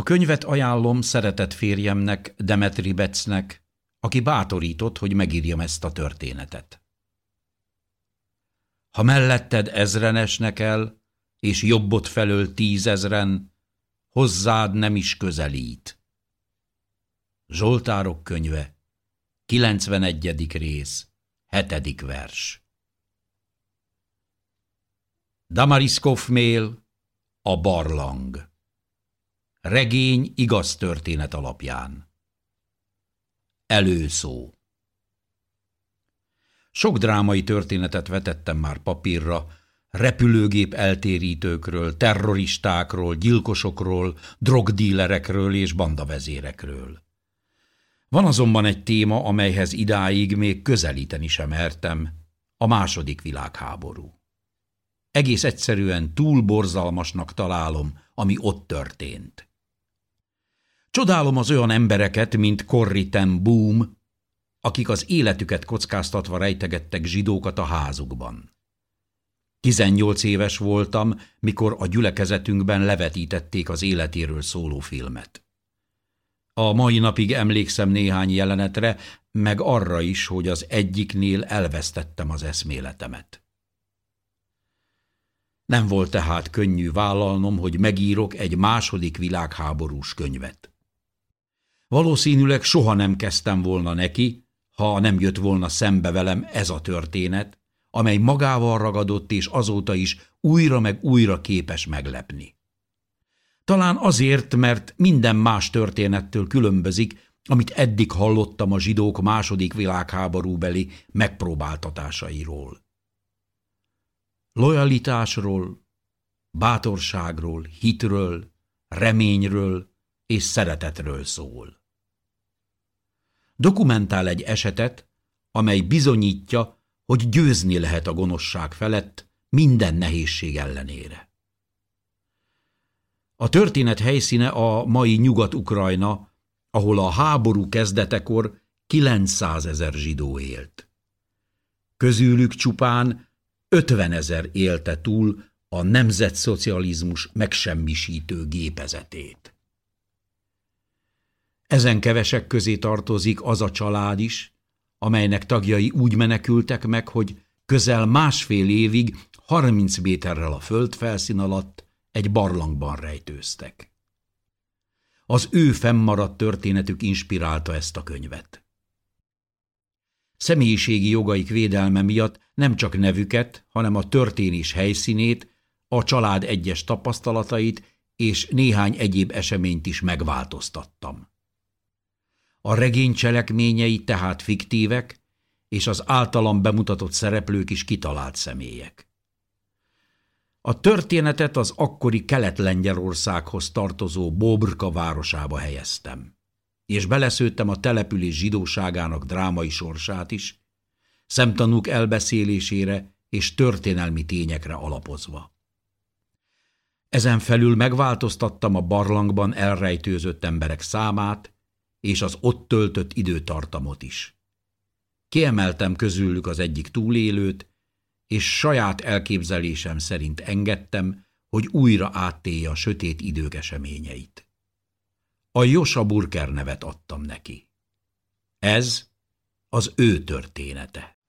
A könyvet ajánlom szeretett férjemnek, Demetri Becnek, aki bátorított, hogy megírjam ezt a történetet. Ha melletted ezren esnek el, és jobbot felől tízezren, hozzád nem is közelít. Zsoltárok könyve, 91. rész, 7. vers. Damariskov mél, a barlang. Regény igaz történet alapján. Előszó Sok drámai történetet vetettem már papírra, repülőgép eltérítőkről, terroristákról, gyilkosokról, drogdílerekről és bandavezérekről. Van azonban egy téma, amelyhez idáig még közelíteni sem mertem, a második világháború. Egész egyszerűen túl borzalmasnak találom, ami ott történt. Csodálom az olyan embereket, mint Corrie Boom, akik az életüket kockáztatva rejtegettek zsidókat a házukban. 18 éves voltam, mikor a gyülekezetünkben levetítették az életéről szóló filmet. A mai napig emlékszem néhány jelenetre, meg arra is, hogy az egyiknél elvesztettem az eszméletemet. Nem volt tehát könnyű vállalnom, hogy megírok egy második világháborús könyvet. Valószínűleg soha nem kezdtem volna neki, ha nem jött volna szembe velem ez a történet, amely magával ragadott és azóta is újra meg újra képes meglepni. Talán azért, mert minden más történettől különbözik, amit eddig hallottam a zsidók második világháborúbeli megpróbáltatásairól. Lojalitásról, bátorságról, hitről, reményről és szeretetről szól. Dokumentál egy esetet, amely bizonyítja, hogy győzni lehet a gonoszság felett minden nehézség ellenére. A történet helyszíne a mai Nyugat-Ukrajna, ahol a háború kezdetekor 900 ezer zsidó élt. Közülük csupán 50 ezer élte túl a nemzetszocializmus megsemmisítő gépezetét. Ezen kevesek közé tartozik az a család is, amelynek tagjai úgy menekültek meg, hogy közel másfél évig 30 méterrel a föld felszín alatt egy barlangban rejtőztek. Az ő fennmaradt történetük inspirálta ezt a könyvet. Személyiségi jogaik védelme miatt nem csak nevüket, hanem a történés helyszínét, a család egyes tapasztalatait és néhány egyéb eseményt is megváltoztattam. A regény cselekményei tehát fiktívek, és az általam bemutatott szereplők is kitalált személyek. A történetet az akkori Kelet-Lengyelországhoz tartozó Bobrka városába helyeztem, és beleszőttem a település zsidóságának drámai sorsát is, szemtanúk elbeszélésére és történelmi tényekre alapozva. Ezen felül megváltoztattam a barlangban elrejtőzött emberek számát, és az ott töltött időtartamot is. Kiemeltem közülük az egyik túlélőt, és saját elképzelésem szerint engedtem, hogy újra áttélje a sötét idők eseményeit. A Josa Burker nevet adtam neki. Ez az ő története.